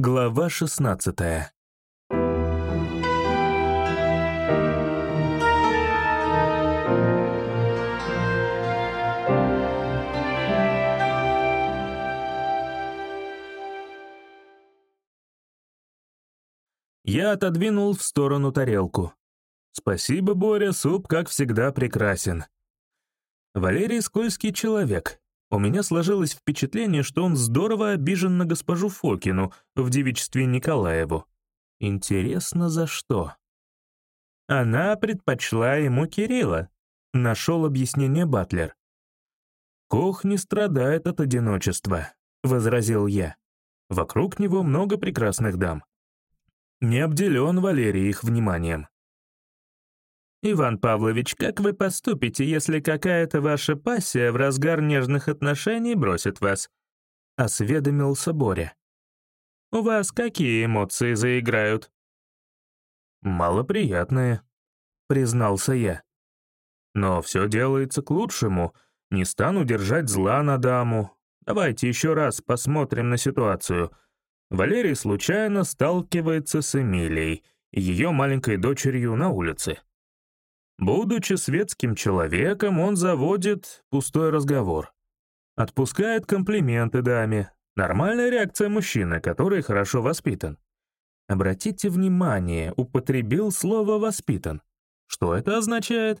Глава 16 Я отодвинул в сторону тарелку. Спасибо, Боря, суп, как всегда, прекрасен. Валерий скользкий человек, у меня сложилось впечатление, что он здорово обижен на госпожу Фокину в девичестве Николаеву. Интересно, за что? Она предпочла ему Кирилла, нашел объяснение Батлер. «Кох не страдает от одиночества», — возразил я. «Вокруг него много прекрасных дам. Не обделен Валерий их вниманием. «Иван Павлович, как вы поступите, если какая-то ваша пассия в разгар нежных отношений бросит вас?» — осведомился Боря. «У вас какие эмоции заиграют?» «Малоприятные», — признался я. «Но все делается к лучшему. Не стану держать зла на даму. Давайте еще раз посмотрим на ситуацию. Валерий случайно сталкивается с Эмилией, ее маленькой дочерью на улице. Будучи светским человеком, он заводит пустой разговор. Отпускает комплименты даме. Нормальная реакция мужчины, который хорошо воспитан. Обратите внимание, употребил слово «воспитан». Что это означает?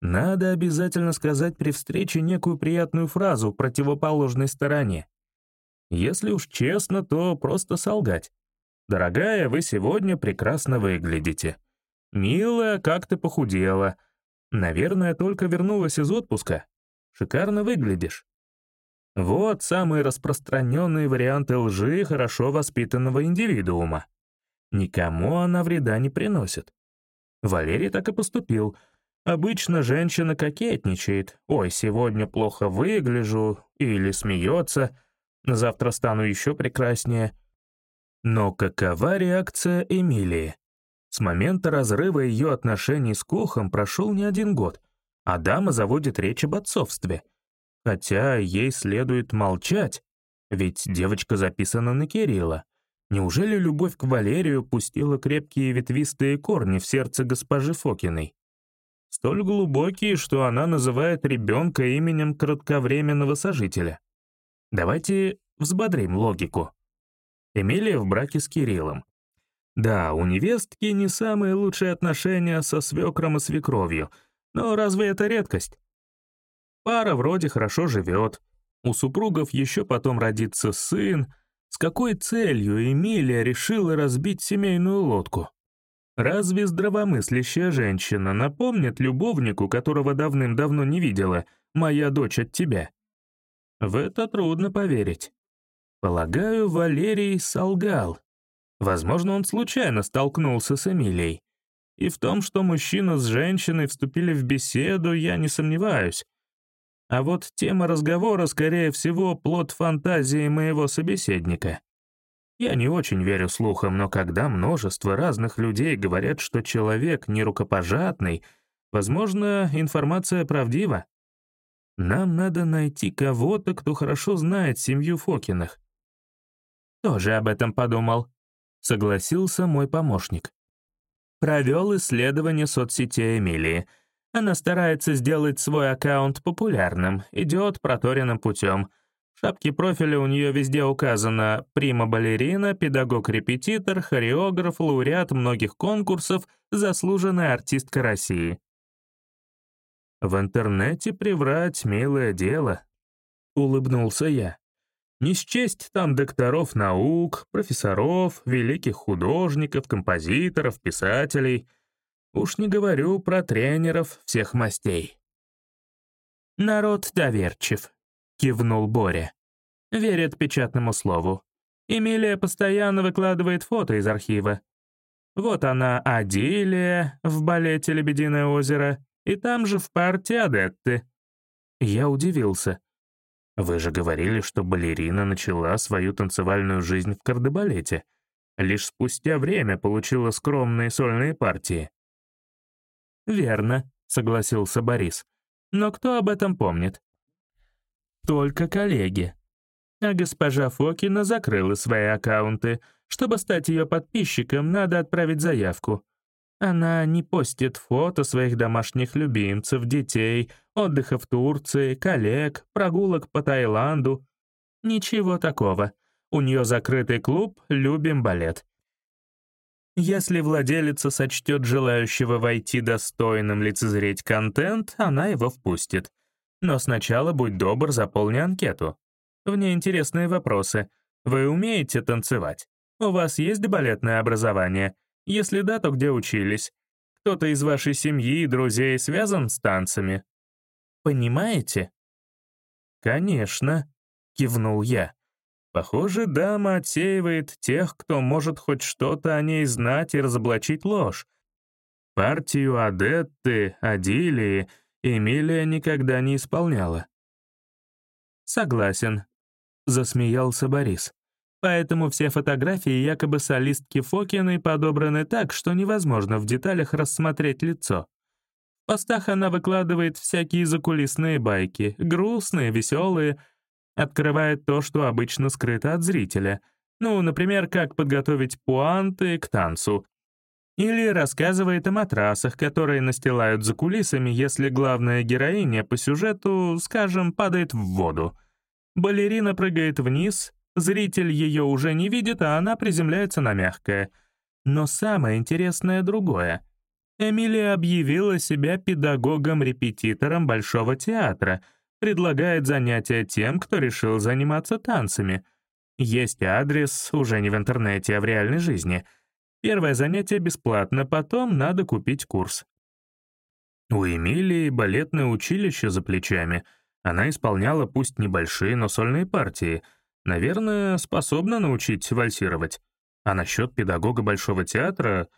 Надо обязательно сказать при встрече некую приятную фразу противоположной стороне. Если уж честно, то просто солгать. «Дорогая, вы сегодня прекрасно выглядите». «Милая, как ты похудела. Наверное, только вернулась из отпуска. Шикарно выглядишь». Вот самые распространенные варианты лжи хорошо воспитанного индивидуума. Никому она вреда не приносит. Валерий так и поступил. Обычно женщина кокетничает. «Ой, сегодня плохо выгляжу» или смеется. «Завтра стану еще прекраснее». Но какова реакция Эмилии? С момента разрыва ее отношений с Кохом прошел не один год, а дама заводит речь об отцовстве. Хотя ей следует молчать, ведь девочка записана на Кирилла. Неужели любовь к Валерию пустила крепкие ветвистые корни в сердце госпожи Фокиной? Столь глубокие, что она называет ребенка именем кратковременного сожителя. Давайте взбодрим логику. Эмилия в браке с Кириллом. Да, у невестки не самые лучшие отношения со свекром и свекровью, но разве это редкость? Пара вроде хорошо живет, у супругов еще потом родится сын. С какой целью Эмилия решила разбить семейную лодку? Разве здравомыслящая женщина напомнит любовнику, которого давным-давно не видела, «Моя дочь от тебя»? В это трудно поверить. Полагаю, Валерий солгал, Возможно, он случайно столкнулся с Эмилией. И в том, что мужчина с женщиной вступили в беседу, я не сомневаюсь. А вот тема разговора, скорее всего, плод фантазии моего собеседника. Я не очень верю слухам, но когда множество разных людей говорят, что человек не рукопожатный, возможно, информация правдива. Нам надо найти кого-то, кто хорошо знает семью Фокиных. Тоже об этом подумал согласился мой помощник. Провел исследование соцсети Эмилии. Она старается сделать свой аккаунт популярным, идет проторенным путем. В шапке профиля у нее везде указано прима-балерина, педагог-репетитор, хореограф, лауреат многих конкурсов, заслуженная артистка России. В интернете приврать — милое дело, — улыбнулся я. Не счесть там докторов наук, профессоров, великих художников, композиторов, писателей. Уж не говорю про тренеров всех мастей. «Народ доверчив», — кивнул Боря. Верит печатному слову. Эмилия постоянно выкладывает фото из архива. Вот она, Адилия, в балете «Лебединое озеро», и там же в партии Адетты. Я удивился. Вы же говорили, что балерина начала свою танцевальную жизнь в кардебалете. Лишь спустя время получила скромные сольные партии. «Верно», — согласился Борис. «Но кто об этом помнит?» «Только коллеги. А госпожа Фокина закрыла свои аккаунты, Чтобы стать ее подписчиком, надо отправить заявку. Она не постит фото своих домашних любимцев, детей, отдыха в Турции, коллег, прогулок по Таиланду. Ничего такого. У нее закрытый клуб «Любим балет». Если владелица сочтет желающего войти достойным лицезреть контент, она его впустит. Но сначала будь добр, заполни анкету. В ней интересные вопросы. Вы умеете танцевать? У вас есть балетное образование? Если да, то где учились? Кто-то из вашей семьи и друзей связан с танцами? Понимаете? Конечно, кивнул я. Похоже, дама отсеивает тех, кто может хоть что-то о ней знать и разоблачить ложь. Партию Адетты, Адилии Эмилия никогда не исполняла. «Согласен», — засмеялся Борис. «Поэтому все фотографии якобы солистки Фокиной подобраны так, что невозможно в деталях рассмотреть лицо. В постах она выкладывает всякие закулисные байки, грустные, веселые, открывает то, что обычно скрыто от зрителя. Ну, например, как подготовить пуанты к танцу. Или рассказывает о матрасах, которые настилают за кулисами, если главная героиня по сюжету, скажем, падает в воду. Балерина прыгает вниз, зритель ее уже не видит, а она приземляется на мягкое. Но самое интересное другое. Эмилия объявила себя педагогом-репетитором Большого театра — предлагает занятия тем, кто решил заниматься танцами. Есть адрес, уже не в интернете, а в реальной жизни. Первое занятие бесплатно, потом надо купить курс. У Эмилии балетное училище за плечами. Она исполняла пусть небольшие, но сольные партии. Наверное, способна научить вальсировать. А насчет педагога Большого театра...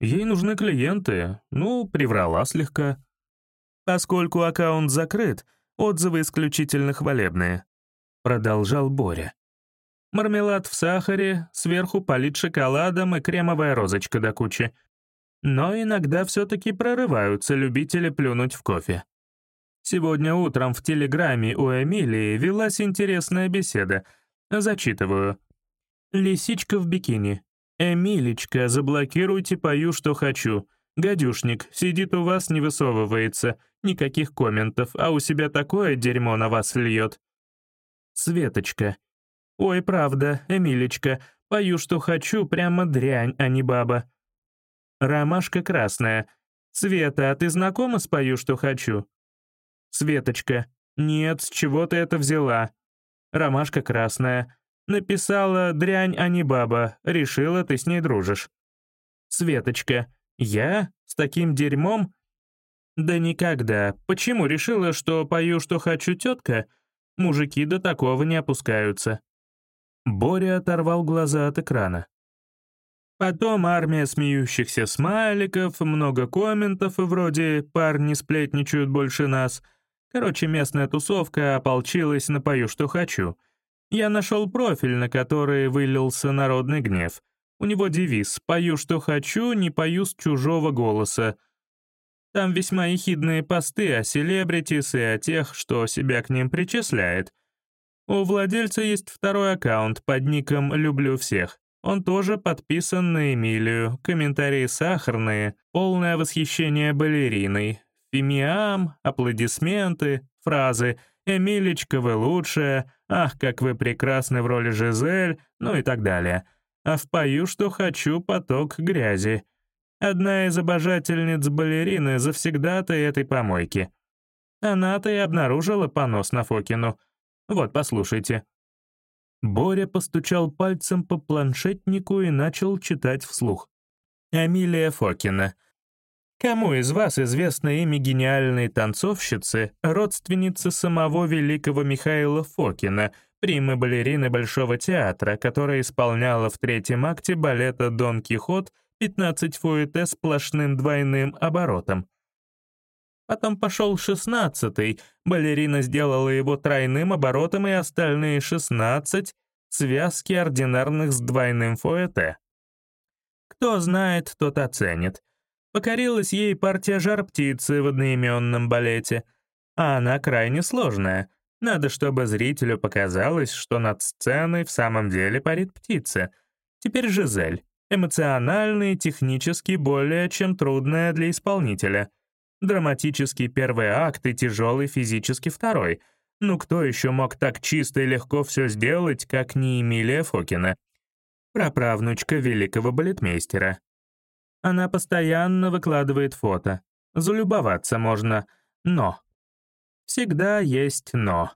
Ей нужны клиенты. Ну, приврала слегка. Поскольку аккаунт закрыт, Отзывы исключительно хвалебные. Продолжал Боря. Мармелад в сахаре, сверху полит шоколадом и кремовая розочка до кучи. Но иногда все-таки прорываются любители плюнуть в кофе. Сегодня утром в телеграмме у Эмилии велась интересная беседа. Зачитываю. «Лисичка в бикини. Эмилечка, заблокируйте пою, что хочу. Гадюшник, сидит у вас, не высовывается. Никаких комментов, а у себя такое дерьмо на вас льет. Светочка. Ой, правда, Эмилечка, пою, что хочу, прямо дрянь, а не баба. Ромашка красная. Света, а ты знакома с «Пою, что хочу»? Светочка. Нет, с чего ты это взяла? Ромашка красная. Написала «дрянь, а не баба», решила, ты с ней дружишь. Светочка. Я? С таким дерьмом? Да никогда. Почему решила, что пою, что хочу тетка? Мужики до такого не опускаются. Боря оторвал глаза от экрана. Потом армия смеющихся смайликов, много комментов вроде «парни сплетничают больше нас». Короче, местная тусовка ополчилась на «пою, что хочу». Я нашел профиль, на который вылился народный гнев. У него девиз «пою, что хочу, не пою с чужого голоса». Там весьма ехидные посты о селебритис и о тех, что себя к ним причисляет. У владельца есть второй аккаунт под ником «Люблю всех». Он тоже подписан на Эмилию, комментарии сахарные, полное восхищение балериной, фимиам, аплодисменты, фразы «Эмилечка, вы лучшая», «Ах, как вы прекрасны в роли Жизель», ну и так далее. А в «Пою, что хочу» поток грязи. Одна из обожательниц балерины завсегда-то этой помойки. Она-то и обнаружила понос на Фокину. Вот, послушайте». Боря постучал пальцем по планшетнику и начал читать вслух. «Амилия Фокина. Кому из вас известно имя гениальной танцовщицы, родственницы самого великого Михаила Фокина, примы балерины Большого театра, которая исполняла в третьем акте балета «Дон Кихот» 15 фуэте сплошным двойным оборотом. Потом пошел шестнадцатый, балерина сделала его тройным оборотом и остальные шестнадцать — связки ординарных с двойным фуэте. Кто знает, тот оценит. Покорилась ей партия жар-птицы в одноименном балете, а она крайне сложная. Надо, чтобы зрителю показалось, что над сценой в самом деле парит птица — Теперь Жизель. Эмоциональный, технически более чем трудная для исполнителя. Драматический первый акт и тяжелый физически второй. Ну кто еще мог так чисто и легко все сделать, как не Эмилия Фокина? Праправнучка великого балетмейстера. Она постоянно выкладывает фото. Залюбоваться можно. Но. Всегда есть «но».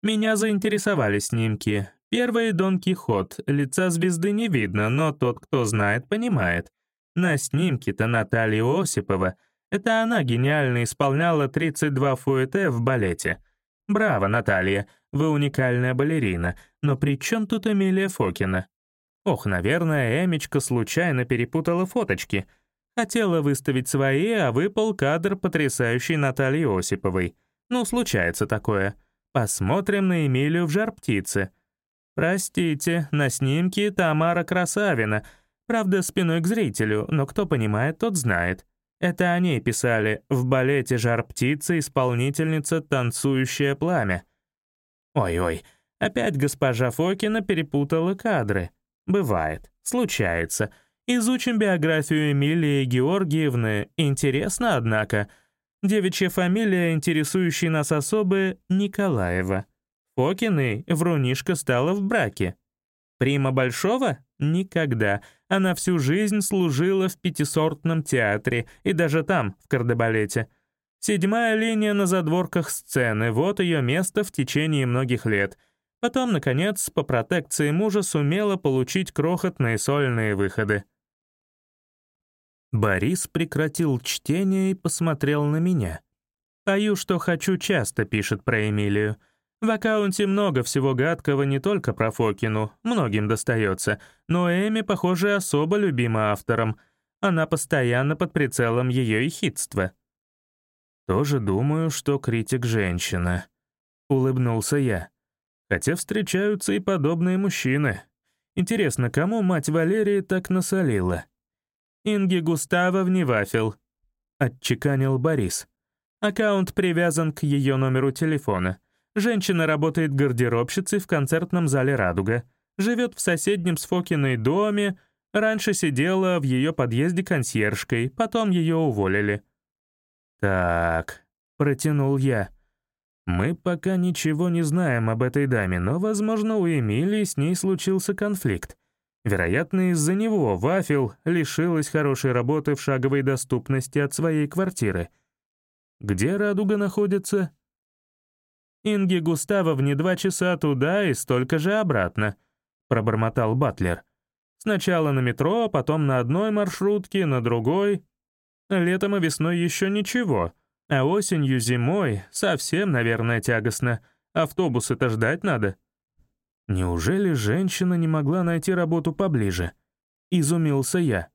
Меня заинтересовали снимки. Первый — Дон Кихот. Лица звезды не видно, но тот, кто знает, понимает. На снимке-то Наталья Осипова. Это она гениально исполняла 32 фуэте в балете. Браво, Наталья, вы уникальная балерина. Но при чем тут Эмилия Фокина? Ох, наверное, Эмечка случайно перепутала фоточки. Хотела выставить свои, а выпал кадр потрясающей Натальи Осиповой. Ну, случается такое. Посмотрим на Эмилию в «Жар-птице». Простите, на снимке Тамара Красавина. Правда, спиной к зрителю, но кто понимает, тот знает. Это они писали «В балете «Жар-птица» исполнительница «Танцующее пламя». Ой-ой, опять госпожа Фокина перепутала кадры. Бывает, случается. Изучим биографию Эмилии Георгиевны. Интересно, однако — Девичья фамилия, интересующая нас особо, Николаева. Фокиной врунишка стала в браке. Прима Большого? Никогда. Она всю жизнь служила в пятисортном театре, и даже там, в кардебалете. Седьмая линия на задворках сцены, вот ее место в течение многих лет. Потом, наконец, по протекции мужа сумела получить крохотные сольные выходы. Борис прекратил чтение и посмотрел на меня. «Пою, что хочу» часто пишет про Эмилию. В аккаунте много всего гадкого не только про Фокину, многим достается, но Эми, похоже, особо любима автором. Она постоянно под прицелом ее ехидства. «Тоже думаю, что критик женщина», — улыбнулся я. «Хотя встречаются и подобные мужчины. Интересно, кому мать Валерии так насолила?» Инги Густавовне Вафел», — отчеканил Борис. Аккаунт привязан к ее номеру телефона. Женщина работает гардеробщицей в концертном зале «Радуга». Живет в соседнем с Фокиной доме, раньше сидела в ее подъезде консьержкой, потом ее уволили. «Так», — протянул я. «Мы пока ничего не знаем об этой даме, но, возможно, у Эмилии с ней случился конфликт. Вероятно, из-за него Вафел лишилась хорошей работы в шаговой доступности от своей квартиры. Где радуга находится? Инги Густавовне два часа туда и столько же обратно, пробормотал Батлер. Сначала на метро, потом на одной маршрутке, на другой. Летом и весной еще ничего, а осенью, зимой совсем, наверное, тягостно. Автобусы-то ждать надо. Неужели женщина не могла найти работу поближе? Изумился я.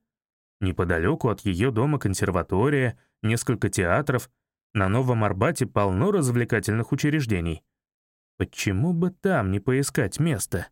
Неподалеку от ее дома консерватория, несколько театров, на Новом Арбате полно развлекательных учреждений. Почему бы там не поискать место?